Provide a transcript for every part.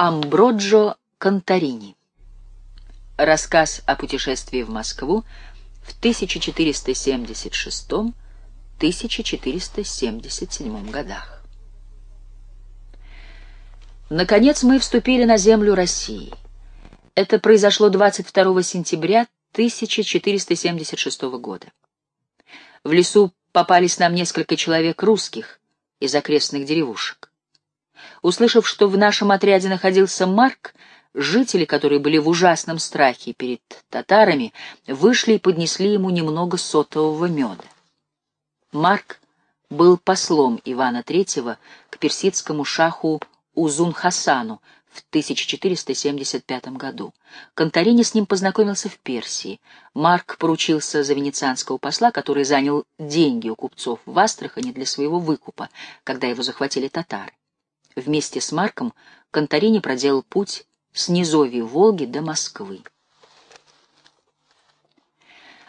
Амброджо Конторини. Рассказ о путешествии в Москву в 1476-1477 годах. Наконец мы вступили на землю России. Это произошло 22 сентября 1476 года. В лесу попались нам несколько человек русских из окрестных деревушек. Услышав, что в нашем отряде находился Марк, жители, которые были в ужасном страхе перед татарами, вышли и поднесли ему немного сотового меда. Марк был послом Ивана III к персидскому шаху Узун-Хасану в 1475 году. Конторини с ним познакомился в Персии. Марк поручился за венецианского посла, который занял деньги у купцов в Астрахани для своего выкупа, когда его захватили татары. Вместе с Марком Конторини проделал путь с низовья Волги до Москвы.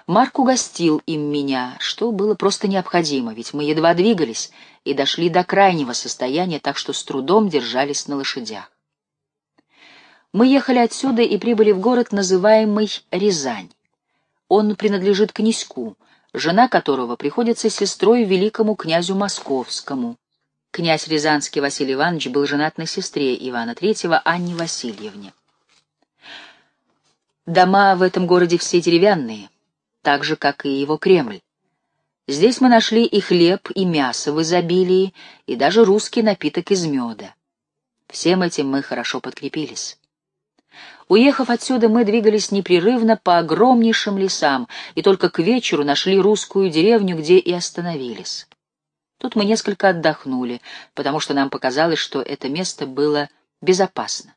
Марк угостил им меня, что было просто необходимо, ведь мы едва двигались и дошли до крайнего состояния, так что с трудом держались на лошадях. Мы ехали отсюда и прибыли в город, называемый Рязань. Он принадлежит князьку, жена которого приходится сестрой великому князю Московскому. Князь Рязанский Василий Иванович был женат на сестре Ивана III Анне Васильевне. Дома в этом городе все деревянные, так же, как и его Кремль. Здесь мы нашли и хлеб, и мясо в изобилии, и даже русский напиток из меда. Всем этим мы хорошо подкрепились. Уехав отсюда, мы двигались непрерывно по огромнейшим лесам, и только к вечеру нашли русскую деревню, где и остановились. Тут мы несколько отдохнули, потому что нам показалось, что это место было безопасно.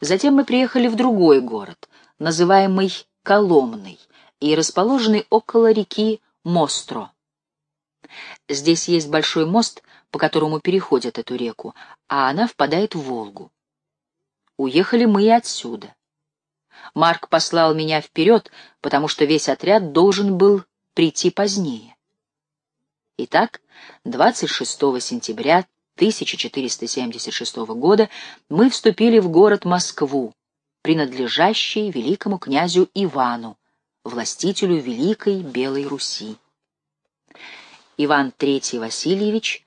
Затем мы приехали в другой город, называемый Коломный, и расположенный около реки Мостро. Здесь есть большой мост, по которому переходят эту реку, а она впадает в Волгу. Уехали мы и отсюда. Марк послал меня вперед, потому что весь отряд должен был прийти позднее. Итак, 26 сентября 1476 года мы вступили в город Москву, принадлежащий великому князю Ивану, властителю Великой Белой Руси. Иван III Васильевич,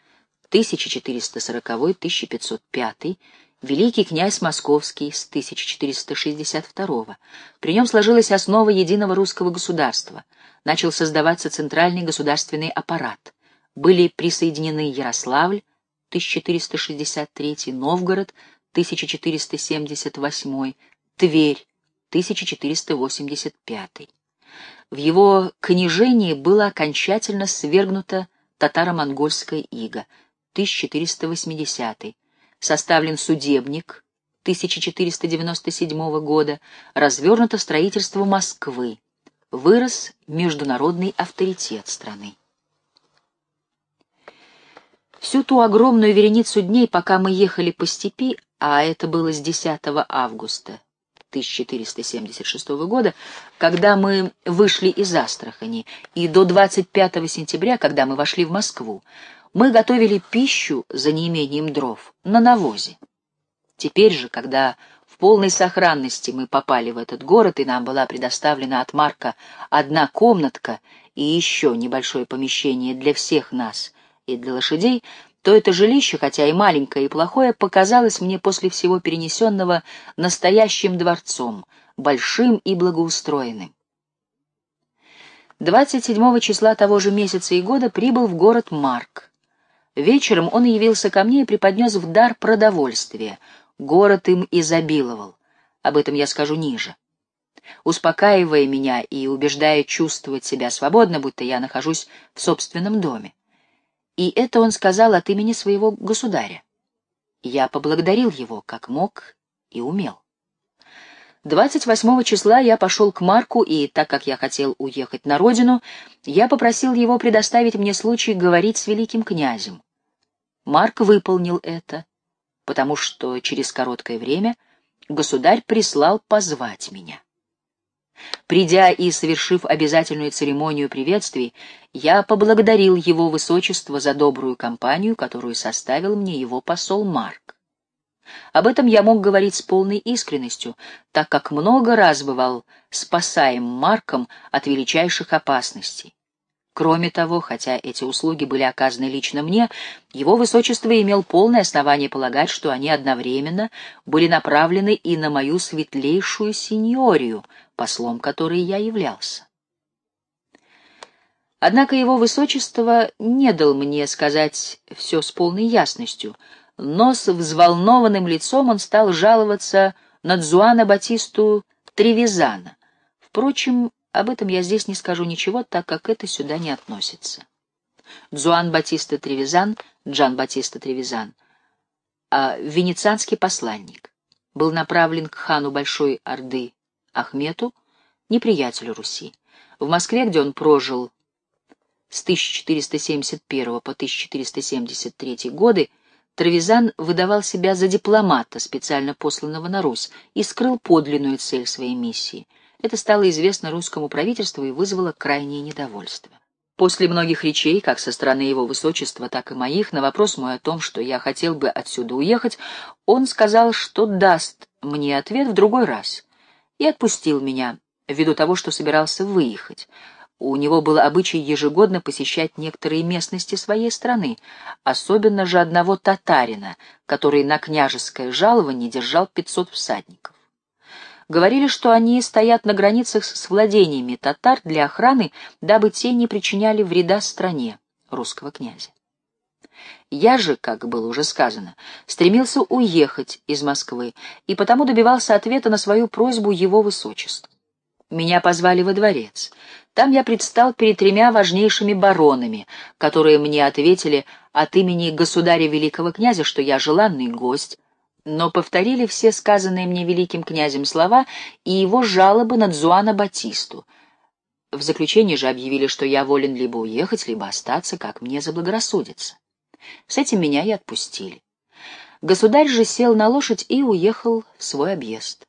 1440-1505, великий князь Московский с 1462 При нем сложилась основа единого русского государства, начал создаваться центральный государственный аппарат были присоединены Ярославль, 1463, Новгород, 1478, Тверь, 1485. В его княжении было окончательно свергнуто татаро-монгольское иго, 1480, составлен судебник 1497 года, развернуто строительство Москвы, вырос международный авторитет страны. Всю ту огромную вереницу дней, пока мы ехали по степи, а это было с 10 августа 1476 года, когда мы вышли из Астрахани, и до 25 сентября, когда мы вошли в Москву, мы готовили пищу за неимением дров на навозе. Теперь же, когда в полной сохранности мы попали в этот город, и нам была предоставлена от Марка одна комнатка и еще небольшое помещение для всех нас — и для лошадей, то это жилище, хотя и маленькое и плохое, показалось мне после всего перенесенного настоящим дворцом, большим и благоустроенным. 27 числа того же месяца и года прибыл в город Марк. Вечером он явился ко мне и преподнес в дар продовольствие. Город им изобиловал. Об этом я скажу ниже. Успокаивая меня и убеждая чувствовать себя свободно, будто я нахожусь в собственном доме. И это он сказал от имени своего государя. Я поблагодарил его, как мог и умел. 28 числа я пошел к Марку, и, так как я хотел уехать на родину, я попросил его предоставить мне случай говорить с великим князем. Марк выполнил это, потому что через короткое время государь прислал позвать меня. Придя и совершив обязательную церемонию приветствий, я поблагодарил его высочество за добрую компанию, которую составил мне его посол Марк. Об этом я мог говорить с полной искренностью, так как много раз бывал спасаем Марком от величайших опасностей. Кроме того, хотя эти услуги были оказаны лично мне, его высочество имел полное основание полагать, что они одновременно были направлены и на мою светлейшую сеньорию, послом которой я являлся. Однако его высочество не дал мне сказать все с полной ясностью, но с взволнованным лицом он стал жаловаться на Дзуана Батисту Тревизана. Впрочем, об этом я здесь не скажу ничего, так как это сюда не относится. Дзуан Батиста Тревизан, Джан Батиста Тревизан, а венецианский посланник, был направлен к хану Большой Орды Ахмету, неприятелю Руси. В Москве, где он прожил с 1471 по 1473 годы, Травизан выдавал себя за дипломата, специально посланного на Русь, и скрыл подлинную цель своей миссии — это стало известно русскому правительству и вызвало крайнее недовольство. После многих речей, как со стороны его высочества, так и моих, на вопрос мой о том, что я хотел бы отсюда уехать, он сказал, что даст мне ответ в другой раз, и отпустил меня, ввиду того, что собирался выехать. У него был обычай ежегодно посещать некоторые местности своей страны, особенно же одного татарина, который на княжеское жалование держал 500 всадников. Говорили, что они стоят на границах с владениями татар для охраны, дабы те не причиняли вреда стране русского князя. Я же, как было уже сказано, стремился уехать из Москвы и потому добивался ответа на свою просьбу его высочества. Меня позвали во дворец. Там я предстал перед тремя важнейшими баронами, которые мне ответили от имени государя великого князя, что я желанный гость, но повторили все сказанные мне великим князем слова и его жалобы на Дзуана Батисту. В заключение же объявили, что я волен либо уехать, либо остаться, как мне заблагорассудится. С этим меня и отпустили. Государь же сел на лошадь и уехал в свой объезд.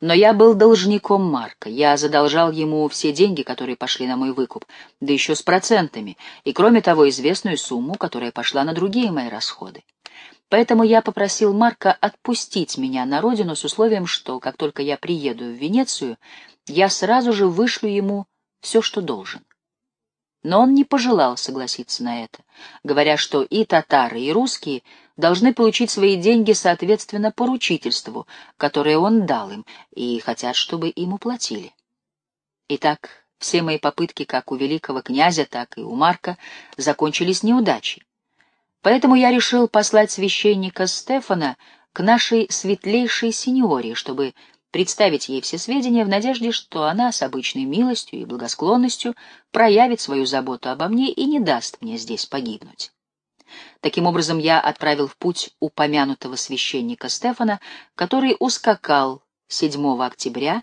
Но я был должником Марка, я задолжал ему все деньги, которые пошли на мой выкуп, да еще с процентами, и, кроме того, известную сумму, которая пошла на другие мои расходы. Поэтому я попросил Марка отпустить меня на родину с условием, что, как только я приеду в Венецию, я сразу же вышлю ему все, что должен. Но он не пожелал согласиться на это, говоря, что и татары, и русские должны получить свои деньги соответственно поручительству, которое он дал им, и хотят, чтобы им уплатили. Итак, все мои попытки как у великого князя, так и у Марка закончились неудачей. Поэтому я решил послать священника Стефана к нашей светлейшей сеньоре, чтобы представить ей все сведения в надежде, что она с обычной милостью и благосклонностью проявит свою заботу обо мне и не даст мне здесь погибнуть. Таким образом, я отправил в путь упомянутого священника Стефана, который ускакал 7 октября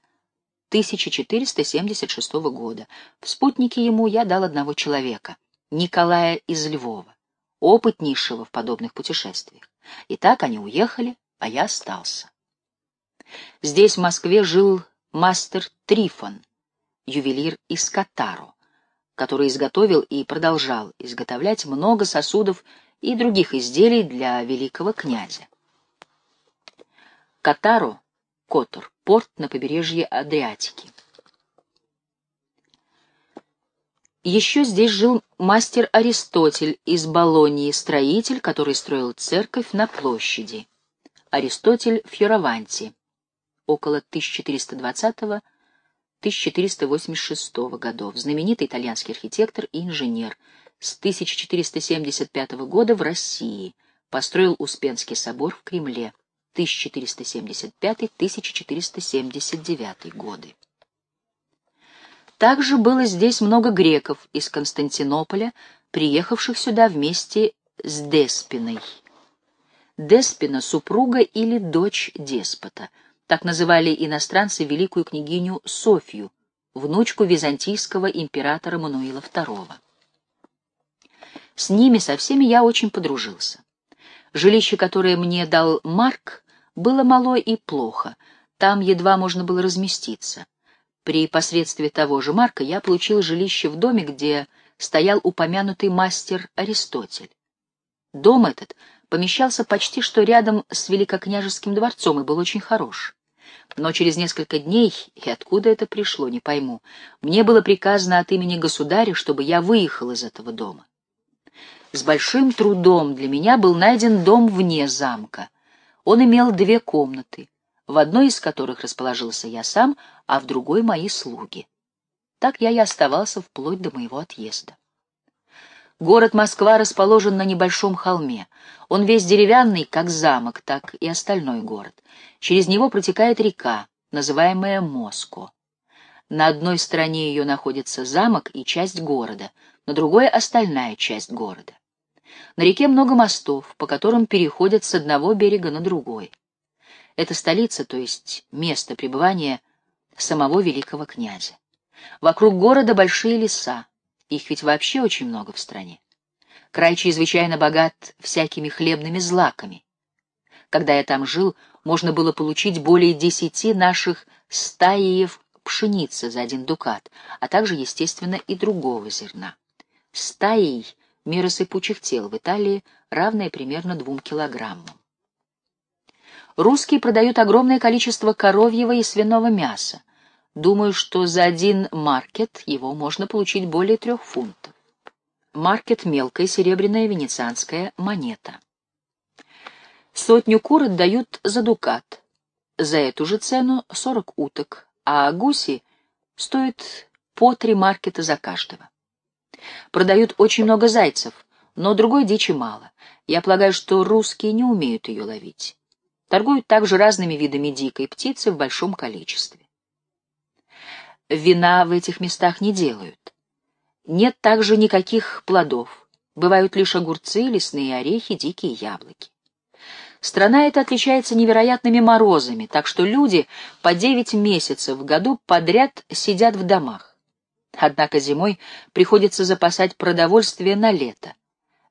1476 года. В спутнике ему я дал одного человека, Николая из Львова опытнейшего в подобных путешествиях. И так они уехали, а я остался. Здесь, в Москве, жил мастер Трифон, ювелир из Катаро, который изготовил и продолжал изготовлять много сосудов и других изделий для великого князя. Катаро, Котор, порт на побережье Адриатики. Еще здесь жил мастер Аристотель из Болонии, строитель, который строил церковь на площади. Аристотель в Фьораванте, около 1420-1486 годов, знаменитый итальянский архитектор и инженер, с 1475 года в России, построил Успенский собор в Кремле, 1475-1479 годы. Также было здесь много греков из Константинополя, приехавших сюда вместе с Деспиной. Деспина — супруга или дочь деспота. Так называли иностранцы великую княгиню Софью, внучку византийского императора Мануила II. С ними со всеми я очень подружился. Жилище, которое мне дал Марк, было мало и плохо, там едва можно было разместиться. При посредстве того же Марка я получил жилище в доме, где стоял упомянутый мастер Аристотель. Дом этот помещался почти что рядом с Великокняжеским дворцом и был очень хорош. Но через несколько дней, и откуда это пришло, не пойму, мне было приказано от имени государя, чтобы я выехал из этого дома. С большим трудом для меня был найден дом вне замка. Он имел две комнаты, в одной из которых расположился я сам, а в другой — мои слуги. Так я и оставался вплоть до моего отъезда. Город Москва расположен на небольшом холме. Он весь деревянный, как замок, так и остальной город. Через него протекает река, называемая Моско. На одной стороне ее находится замок и часть города, на другой — остальная часть города. На реке много мостов, по которым переходят с одного берега на другой. Это столица, то есть место пребывания самого великого князя. Вокруг города большие леса, их ведь вообще очень много в стране. Край чрезвычайно богат всякими хлебными злаками. Когда я там жил, можно было получить более десяти наших стаиев пшеницы за один дукат, а также, естественно, и другого зерна. Стаей мера сыпучих тел в Италии равная примерно двум килограммам. Русские продают огромное количество коровьего и свиного мяса. Думаю, что за один маркет его можно получить более трех фунтов. Маркет — мелкая серебряная венецианская монета. Сотню кур отдают за дукат. За эту же цену сорок уток, а гуси стоят по три маркета за каждого. Продают очень много зайцев, но другой дичи мало. Я полагаю, что русские не умеют ее ловить. Торгуют также разными видами дикой птицы в большом количестве. Вина в этих местах не делают. Нет также никаких плодов. Бывают лишь огурцы, лесные орехи, дикие яблоки. Страна эта отличается невероятными морозами, так что люди по девять месяцев в году подряд сидят в домах. Однако зимой приходится запасать продовольствие на лето.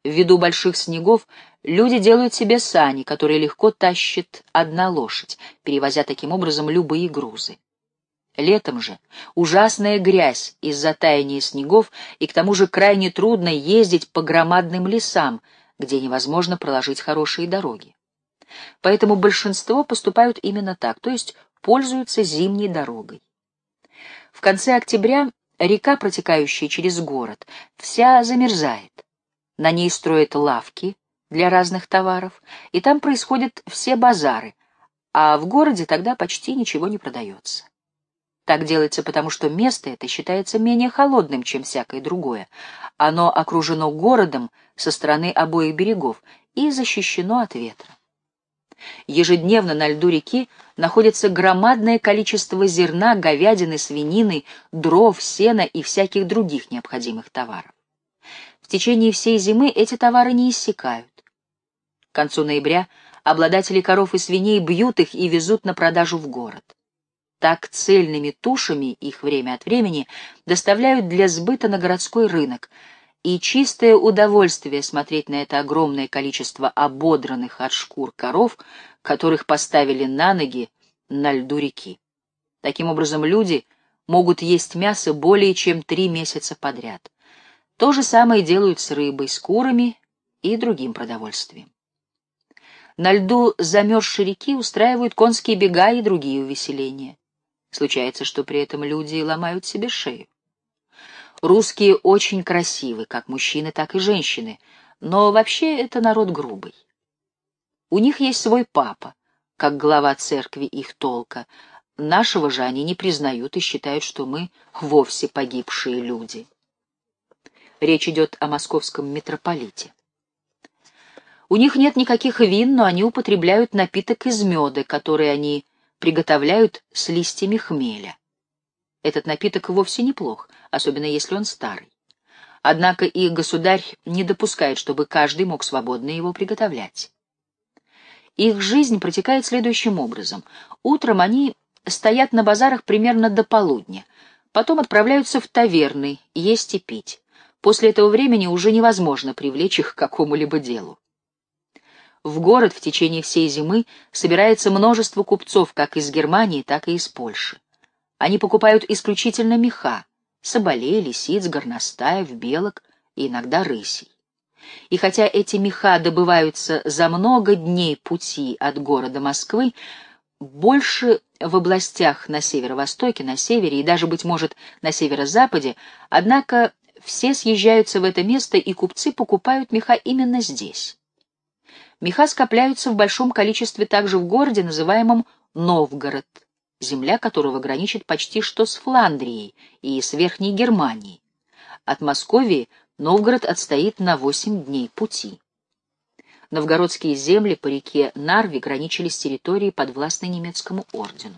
Ввиду больших снегов люди делают себе сани, которые легко тащит одна лошадь, перевозя таким образом любые грузы. Летом же ужасная грязь из-за таяния снегов, и к тому же крайне трудно ездить по громадным лесам, где невозможно проложить хорошие дороги. Поэтому большинство поступают именно так, то есть пользуются зимней дорогой. В конце октября река, протекающая через город, вся замерзает. На ней строят лавки для разных товаров, и там происходят все базары, а в городе тогда почти ничего не продается. Так делается потому, что место это считается менее холодным, чем всякое другое. Оно окружено городом со стороны обоих берегов и защищено от ветра. Ежедневно на льду реки находится громадное количество зерна, говядины, свинины, дров, сена и всяких других необходимых товаров. В течение всей зимы эти товары не иссякают. К концу ноября обладатели коров и свиней бьют их и везут на продажу в город. Так цельными тушами их время от времени доставляют для сбыта на городской рынок, и чистое удовольствие смотреть на это огромное количество ободранных от шкур коров, которых поставили на ноги на льду реки. Таким образом, люди могут есть мясо более чем три месяца подряд. То же самое делают с рыбой, с курами и другим продовольствием. На льду замерзшей реки устраивают конские бега и другие увеселения. Случается, что при этом люди ломают себе шею. Русские очень красивы, как мужчины, так и женщины, но вообще это народ грубый. У них есть свой папа, как глава церкви их толка. Нашего же они не признают и считают, что мы вовсе погибшие люди. Речь идет о московском митрополите. У них нет никаких вин, но они употребляют напиток из меда, который они приготовляют с листьями хмеля. Этот напиток вовсе неплох, особенно если он старый. Однако и государь не допускает, чтобы каждый мог свободно его приготовлять. Их жизнь протекает следующим образом. Утром они стоят на базарах примерно до полудня, потом отправляются в таверны есть и пить. После этого времени уже невозможно привлечь их к какому-либо делу. В город в течение всей зимы собирается множество купцов как из Германии, так и из Польши. Они покупают исключительно меха — соболей, лисиц, горностаев, белок и иногда рысей. И хотя эти меха добываются за много дней пути от города Москвы, больше в областях на северо-востоке, на севере и даже, быть может, на северо-западе, однако все съезжаются в это место, и купцы покупают меха именно здесь. Меха скопляются в большом количестве также в городе, называемом Новгород, земля которого граничит почти что с Фландрией и с Верхней Германией. От Московии Новгород отстоит на восемь дней пути. Новгородские земли по реке Нарви граничили с территорией, подвластной немецкому ордену.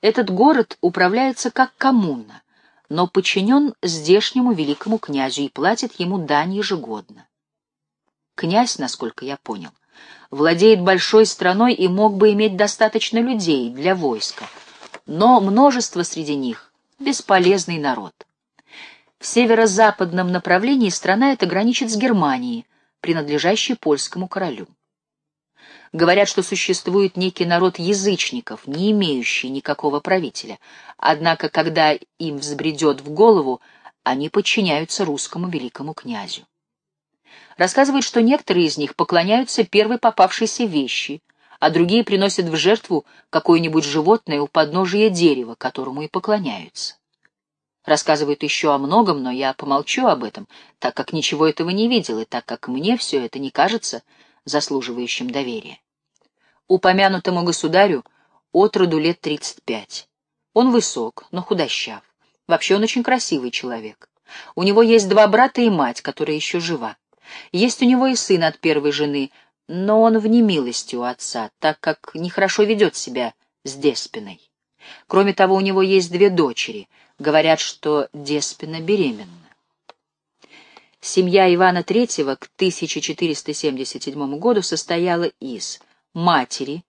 Этот город управляется как коммуна, но подчинен здешнему великому князю и платит ему дань ежегодно. Князь, насколько я понял, владеет большой страной и мог бы иметь достаточно людей для войска, но множество среди них — бесполезный народ. В северо-западном направлении страна эта граничит с Германией, принадлежащей польскому королю. Говорят, что существует некий народ язычников, не имеющий никакого правителя, однако, когда им взбредет в голову, они подчиняются русскому великому князю. Рассказывают, что некоторые из них поклоняются первой попавшейся вещи, а другие приносят в жертву какое-нибудь животное у подножия дерева, которому и поклоняются. Рассказывают еще о многом, но я помолчу об этом, так как ничего этого не видел, и так как мне все это не кажется заслуживающим доверия. Упомянутому государю от роду лет 35. Он высок, но худощав. Вообще он очень красивый человек. У него есть два брата и мать, которая еще жива. Есть у него и сын от первой жены, но он в немилости у отца, так как нехорошо ведет себя с Деспиной. Кроме того, у него есть две дочери. Говорят, что Деспина беременна. Семья Ивана III к 1477 году состояла из матери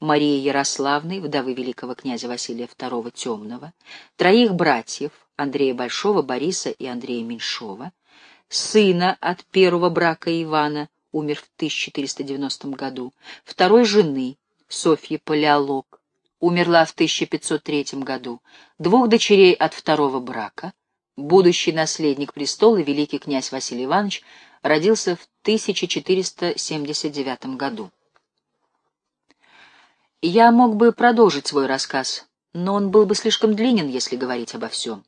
Марии Ярославны, вдовы великого князя Василия II Темного, троих братьев Андрея Большого, Бориса и Андрея Меньшова, сына от первого брака Ивана, умер в 1490 году, второй жены Софьи Палеолог, умерла в 1503 году, двух дочерей от второго брака, будущий наследник престола, великий князь Василий Иванович, родился в 1479 году. Я мог бы продолжить свой рассказ, но он был бы слишком длинен, если говорить обо всем.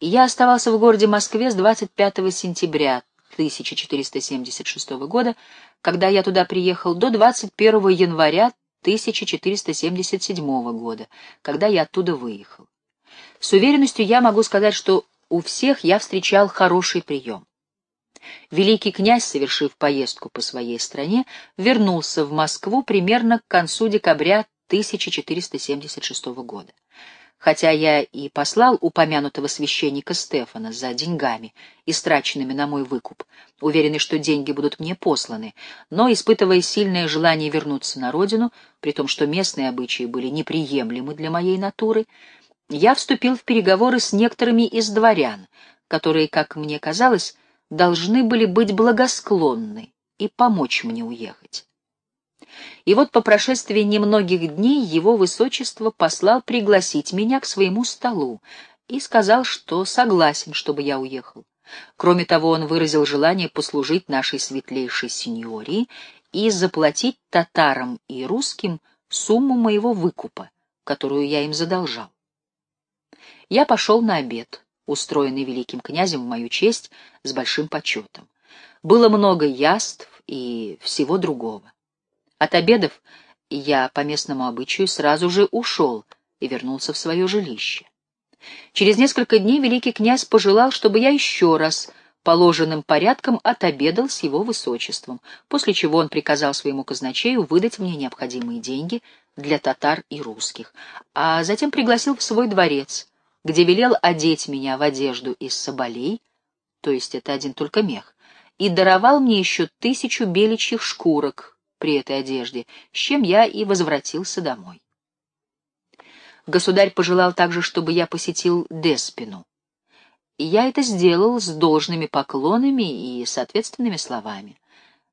Я оставался в городе Москве с 25 сентября 1476 года, когда я туда приехал, до 21 января 1477 года, когда я оттуда выехал. С уверенностью я могу сказать, что у всех я встречал хороший прием. Великий князь, совершив поездку по своей стране, вернулся в Москву примерно к концу декабря 1476 года. Хотя я и послал упомянутого священника Стефана за деньгами, истраченными на мой выкуп, уверенный, что деньги будут мне посланы, но, испытывая сильное желание вернуться на родину, при том, что местные обычаи были неприемлемы для моей натуры, я вступил в переговоры с некоторыми из дворян, которые, как мне казалось, должны были быть благосклонны и помочь мне уехать. И вот по прошествии немногих дней его высочество послал пригласить меня к своему столу и сказал, что согласен, чтобы я уехал. Кроме того, он выразил желание послужить нашей светлейшей сеньории и заплатить татарам и русским сумму моего выкупа, которую я им задолжал я пошел на обед, устроенный великим князем в мою честь с большим почетом. Было много яств и всего другого. От обедов я по местному обычаю сразу же ушел и вернулся в свое жилище. Через несколько дней великий князь пожелал, чтобы я еще раз положенным порядком отобедал с его высочеством, после чего он приказал своему казначею выдать мне необходимые деньги для татар и русских, а затем пригласил в свой дворец, где велел одеть меня в одежду из соболей, то есть это один только мех, и даровал мне еще тысячу беличьих шкурок при этой одежде, с чем я и возвратился домой. Государь пожелал также, чтобы я посетил Деспину. И я это сделал с должными поклонами и соответственными словами.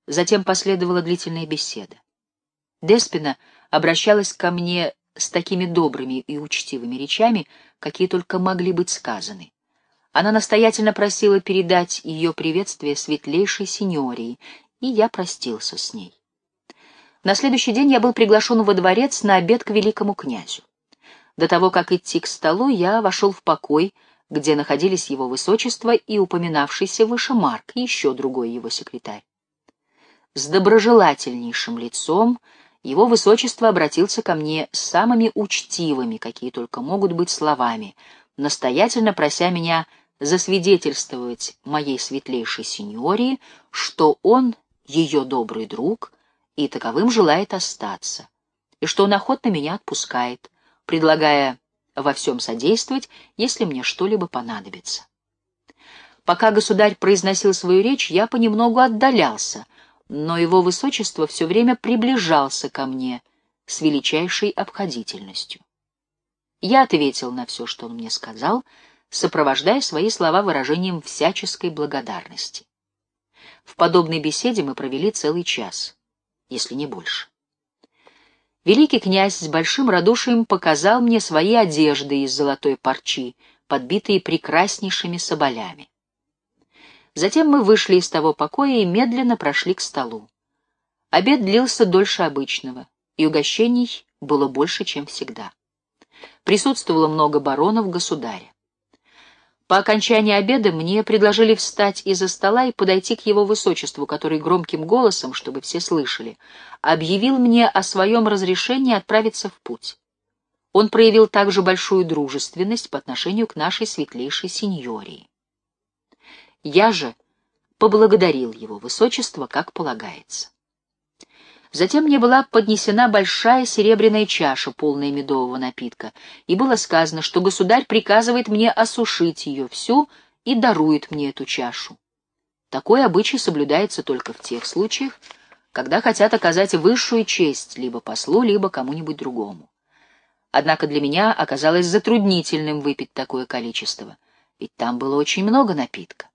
Затем последовала длительная беседа. Деспина обращалась ко мне с такими добрыми и учтивыми речами, какие только могли быть сказаны. Она настоятельно просила передать ее приветствие светлейшей синьории, и я простился с ней. На следующий день я был приглашен во дворец на обед к великому князю. До того, как идти к столу, я вошел в покой, где находились его высочество и упоминавшийся выше Марк, и еще другой его секретарь. С доброжелательнейшим лицом его высочество обратился ко мне с самыми учтивыми, какие только могут быть словами, настоятельно прося меня засвидетельствовать моей светлейшей сеньории, что он ее добрый друг и таковым желает остаться, и что он охотно меня отпускает, предлагая во всем содействовать, если мне что-либо понадобится. Пока государь произносил свою речь, я понемногу отдалялся, но его высочество все время приближался ко мне с величайшей обходительностью. Я ответил на все, что он мне сказал, сопровождая свои слова выражением всяческой благодарности. В подобной беседе мы провели целый час, если не больше. Великий князь с большим радушием показал мне свои одежды из золотой парчи, подбитые прекраснейшими соболями. Затем мы вышли из того покоя и медленно прошли к столу. Обед длился дольше обычного, и угощений было больше, чем всегда. Присутствовало много баронов государя. По окончании обеда мне предложили встать из-за стола и подойти к его высочеству, который громким голосом, чтобы все слышали, объявил мне о своем разрешении отправиться в путь. Он проявил также большую дружественность по отношению к нашей светлейшей сеньории. Я же поблагодарил его высочество, как полагается. Затем мне была поднесена большая серебряная чаша, полная медового напитка, и было сказано, что государь приказывает мне осушить ее всю и дарует мне эту чашу. Такой обычай соблюдается только в тех случаях, когда хотят оказать высшую честь либо послу, либо кому-нибудь другому. Однако для меня оказалось затруднительным выпить такое количество, ведь там было очень много напитка.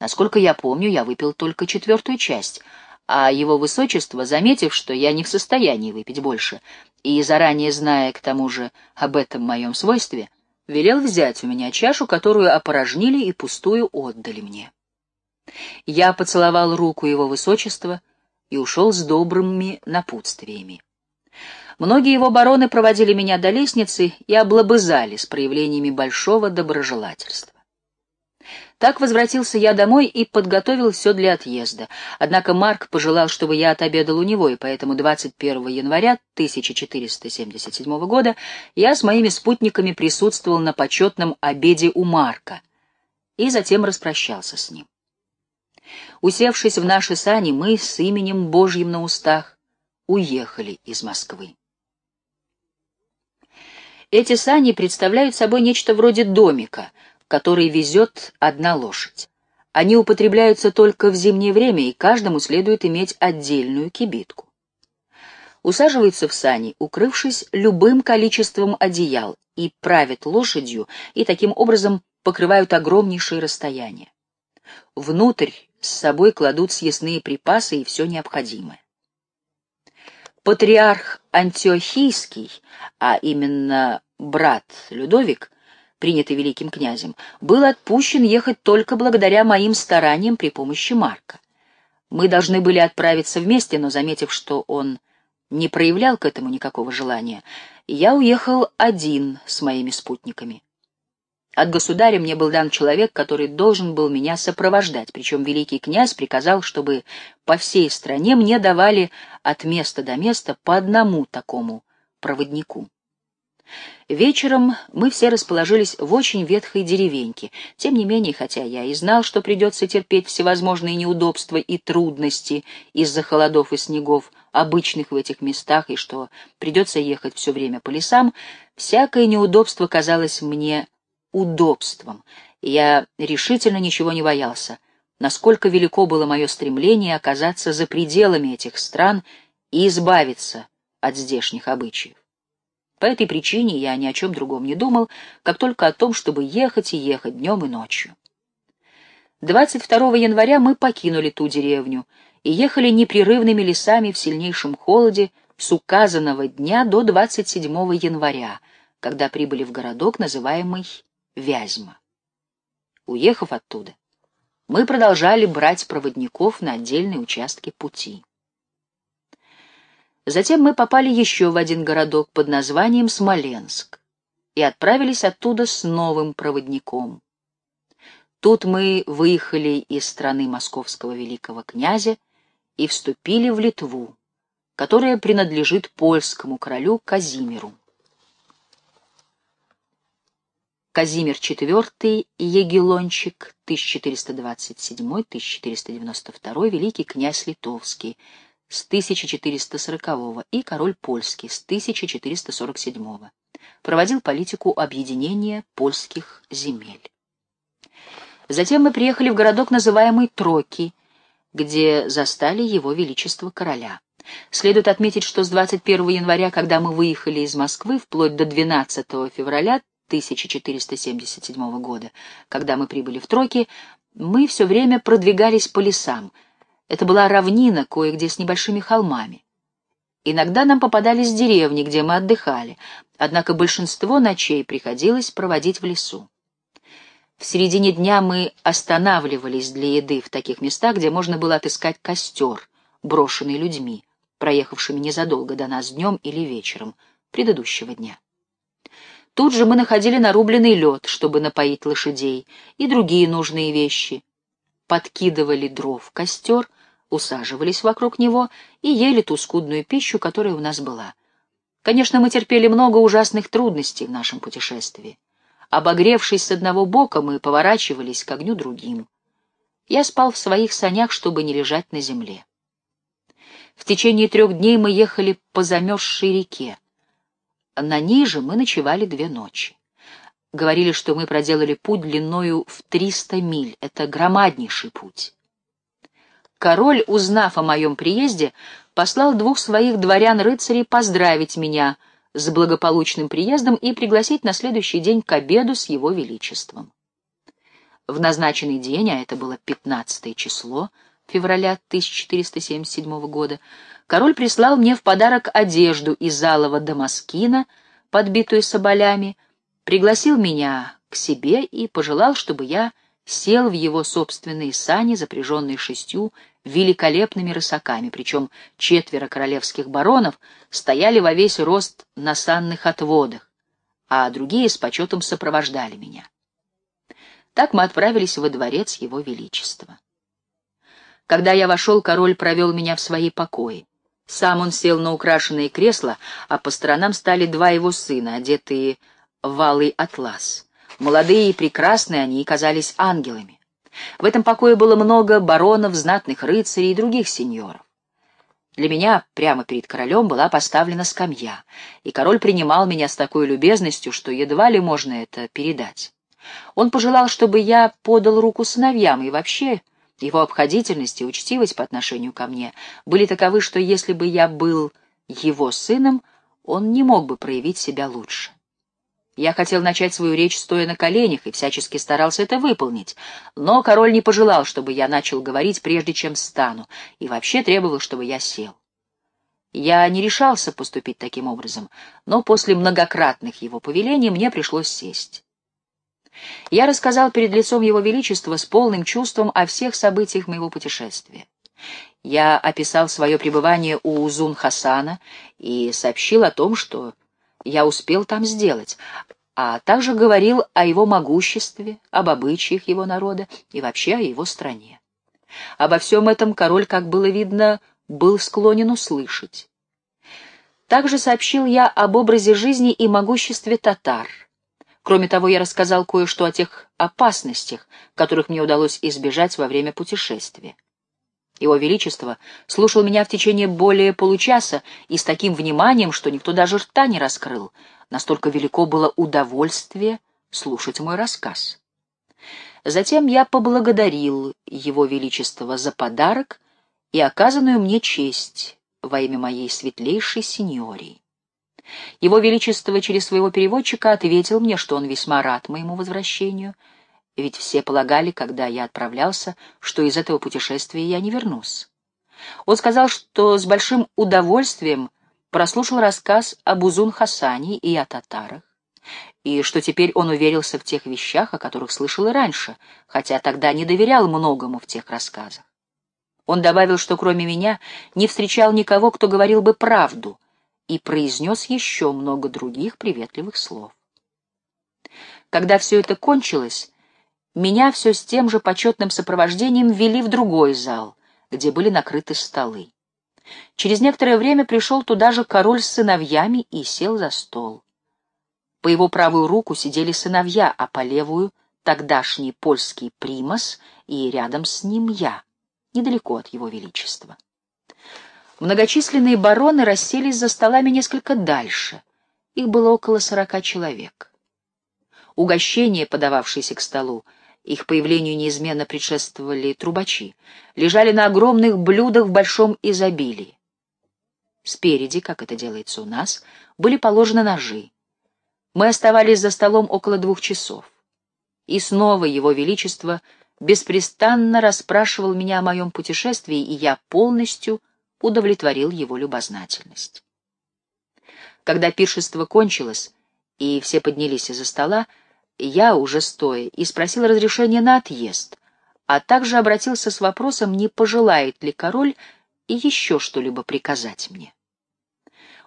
Насколько я помню, я выпил только четвертую часть — а его высочество, заметив, что я не в состоянии выпить больше, и заранее зная к тому же об этом моем свойстве, велел взять у меня чашу, которую опорожнили и пустую отдали мне. Я поцеловал руку его высочества и ушел с добрыми напутствиями. Многие его бароны проводили меня до лестницы и облобызали с проявлениями большого доброжелательства. Так возвратился я домой и подготовил все для отъезда. Однако Марк пожелал, чтобы я отобедал у него, и поэтому 21 января 1477 года я с моими спутниками присутствовал на почетном обеде у Марка и затем распрощался с ним. Усевшись в наши сани, мы с именем Божьим на устах уехали из Москвы. Эти сани представляют собой нечто вроде домика — который везет одна лошадь. Они употребляются только в зимнее время, и каждому следует иметь отдельную кибитку. Усаживаются в сани, укрывшись любым количеством одеял, и правят лошадью, и таким образом покрывают огромнейшие расстояния. Внутрь с собой кладут съестные припасы и все необходимое. Патриарх Антиохийский, а именно брат Людовик, принятый великим князем, был отпущен ехать только благодаря моим стараниям при помощи Марка. Мы должны были отправиться вместе, но, заметив, что он не проявлял к этому никакого желания, я уехал один с моими спутниками. От государя мне был дан человек, который должен был меня сопровождать, причем великий князь приказал, чтобы по всей стране мне давали от места до места по одному такому проводнику. Вечером мы все расположились в очень ветхой деревеньке. Тем не менее, хотя я и знал, что придется терпеть всевозможные неудобства и трудности из-за холодов и снегов, обычных в этих местах, и что придется ехать все время по лесам, всякое неудобство казалось мне удобством, я решительно ничего не боялся, насколько велико было мое стремление оказаться за пределами этих стран и избавиться от здешних обычаев. По этой причине я ни о чем другом не думал, как только о том, чтобы ехать и ехать днем и ночью. 22 января мы покинули ту деревню и ехали непрерывными лесами в сильнейшем холоде с указанного дня до 27 января, когда прибыли в городок, называемый Вязьма. Уехав оттуда, мы продолжали брать проводников на отдельные участки пути. Затем мы попали еще в один городок под названием Смоленск и отправились оттуда с новым проводником. Тут мы выехали из страны московского великого князя и вступили в Литву, которая принадлежит польскому королю Казимиру. Казимир IV Егелончик, 1427-1492, великий князь литовский, с 1440 и король польский с 1447 проводил политику объединения польских земель. Затем мы приехали в городок, называемый Троки, где застали его величество короля. Следует отметить, что с 21 января, когда мы выехали из Москвы, вплоть до 12 февраля 1477 года, когда мы прибыли в Троки, мы все время продвигались по лесам. Это была равнина, кое-где с небольшими холмами. Иногда нам попадались деревни, где мы отдыхали, однако большинство ночей приходилось проводить в лесу. В середине дня мы останавливались для еды в таких местах, где можно было отыскать костер, брошенный людьми, проехавшими незадолго до нас днем или вечером предыдущего дня. Тут же мы находили нарубленный лед, чтобы напоить лошадей, и другие нужные вещи. Подкидывали дров в костер, усаживались вокруг него и ели ту скудную пищу, которая у нас была. Конечно, мы терпели много ужасных трудностей в нашем путешествии. Обогревшись с одного бока, мы поворачивались к огню другим. Я спал в своих санях, чтобы не лежать на земле. В течение трех дней мы ехали по замерзшей реке. На ней мы ночевали две ночи. Говорили, что мы проделали путь длиною в триста миль. Это громаднейший путь. Король, узнав о моем приезде, послал двух своих дворян-рыцарей поздравить меня с благополучным приездом и пригласить на следующий день к обеду с его величеством. В назначенный день, а это было 15 число февраля 1477 года, король прислал мне в подарок одежду из алого дамаскина, подбитую соболями, пригласил меня к себе и пожелал, чтобы я сел в его собственные сани, запряженные шестью великолепными рысаками, причем четверо королевских баронов стояли во весь рост на санных отводах, а другие с почетом сопровождали меня. Так мы отправились во дворец его величества. Когда я вошел, король провел меня в свои покои. Сам он сел на украшенные кресла, а по сторонам стали два его сына, одетые в алый атлас. Молодые и прекрасные они казались ангелами. В этом покое было много баронов, знатных рыцарей и других сеньоров. Для меня прямо перед королем была поставлена скамья, и король принимал меня с такой любезностью, что едва ли можно это передать. Он пожелал, чтобы я подал руку сыновьям, и вообще его обходительность и учтивость по отношению ко мне были таковы, что если бы я был его сыном, он не мог бы проявить себя лучше. Я хотел начать свою речь стоя на коленях и всячески старался это выполнить, но король не пожелал, чтобы я начал говорить, прежде чем встану, и вообще требовал, чтобы я сел. Я не решался поступить таким образом, но после многократных его повелений мне пришлось сесть. Я рассказал перед лицом Его Величества с полным чувством о всех событиях моего путешествия. Я описал свое пребывание у Узун-Хасана и сообщил о том, что я успел там сделать, а также говорил о его могуществе, об обычаях его народа и вообще о его стране. Обо всем этом король, как было видно, был склонен услышать. Также сообщил я об образе жизни и могуществе татар — Кроме того, я рассказал кое-что о тех опасностях, которых мне удалось избежать во время путешествия. Его Величество слушал меня в течение более получаса и с таким вниманием, что никто даже рта не раскрыл. Настолько велико было удовольствие слушать мой рассказ. Затем я поблагодарил Его Величество за подарок и оказанную мне честь во имя моей светлейшей сеньории. Его Величество через своего переводчика ответил мне, что он весьма рад моему возвращению, ведь все полагали, когда я отправлялся, что из этого путешествия я не вернусь. Он сказал, что с большим удовольствием прослушал рассказ об Узун-Хасане и о татарах, и что теперь он уверился в тех вещах, о которых слышал и раньше, хотя тогда не доверял многому в тех рассказах. Он добавил, что кроме меня не встречал никого, кто говорил бы правду, и произнес еще много других приветливых слов. Когда все это кончилось, меня все с тем же почетным сопровождением ввели в другой зал, где были накрыты столы. Через некоторое время пришел туда же король с сыновьями и сел за стол. По его правую руку сидели сыновья, а по левую — тогдашний польский примас, и рядом с ним я, недалеко от его величества. Многочисленные бароны расселись за столами несколько дальше. Их было около сорока человек. Угощения, подававшиеся к столу, их появлению неизменно предшествовали трубачи, лежали на огромных блюдах в большом изобилии. Спереди, как это делается у нас, были положены ножи. Мы оставались за столом около двух часов. И снова Его Величество беспрестанно расспрашивал меня о моем путешествии, и я полностью удовлетворил его любознательность. Когда пиршество кончилось, и все поднялись из-за стола, я, уже стоя, и спросил разрешения на отъезд, а также обратился с вопросом, не пожелает ли король еще что-либо приказать мне.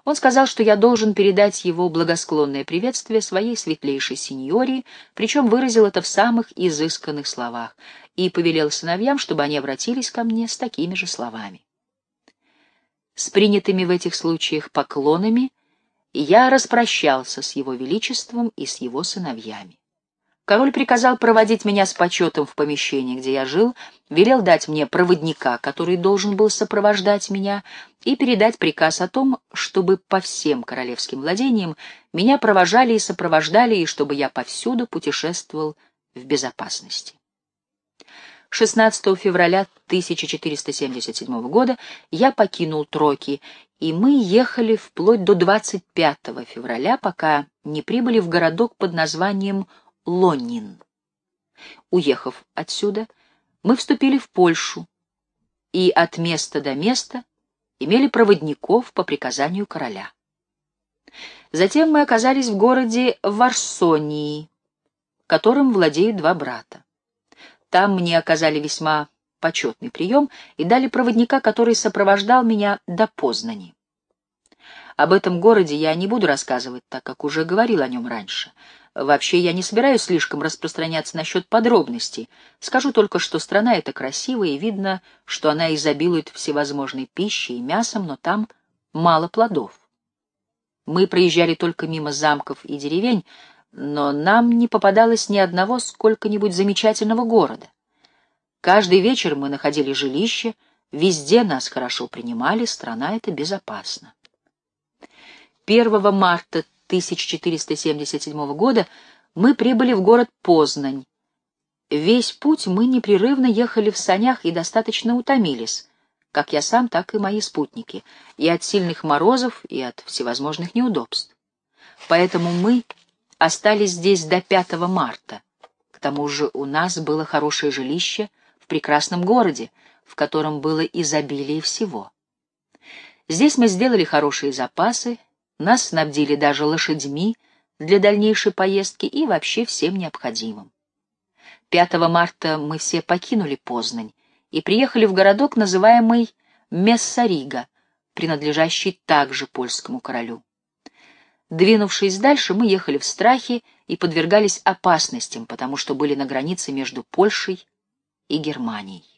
Он сказал, что я должен передать его благосклонное приветствие своей светлейшей сеньории, причем выразил это в самых изысканных словах, и повелел сыновьям, чтобы они обратились ко мне с такими же словами. С принятыми в этих случаях поклонами я распрощался с его величеством и с его сыновьями. Король приказал проводить меня с почетом в помещение, где я жил, велел дать мне проводника, который должен был сопровождать меня, и передать приказ о том, чтобы по всем королевским владениям меня провожали и сопровождали, и чтобы я повсюду путешествовал в безопасности. 16 февраля 1477 года я покинул Троки, и мы ехали вплоть до 25 февраля, пока не прибыли в городок под названием Лоннин. Уехав отсюда, мы вступили в Польшу и от места до места имели проводников по приказанию короля. Затем мы оказались в городе Варсонии, которым владеют два брата. Там мне оказали весьма почетный прием и дали проводника, который сопровождал меня до Познани. Об этом городе я не буду рассказывать, так как уже говорил о нем раньше — Вообще я не собираюсь слишком распространяться насчет подробностей. Скажу только, что страна эта красивая, и видно, что она изобилует всевозможной пищей и мясом, но там мало плодов. Мы проезжали только мимо замков и деревень, но нам не попадалось ни одного сколько-нибудь замечательного города. Каждый вечер мы находили жилище, везде нас хорошо принимали, страна эта безопасна. 1 марта 1477 года мы прибыли в город Познань. Весь путь мы непрерывно ехали в санях и достаточно утомились, как я сам, так и мои спутники, и от сильных морозов, и от всевозможных неудобств. Поэтому мы остались здесь до 5 марта. К тому же у нас было хорошее жилище в прекрасном городе, в котором было изобилие всего. Здесь мы сделали хорошие запасы, нас снабдили даже лошадьми для дальнейшей поездки и вообще всем необходимым. 5 марта мы все покинули Познань и приехали в городок, называемый Мессарига, принадлежащий также польскому королю. Двинувшись дальше, мы ехали в страхе и подвергались опасностям, потому что были на границе между Польшей и Германией.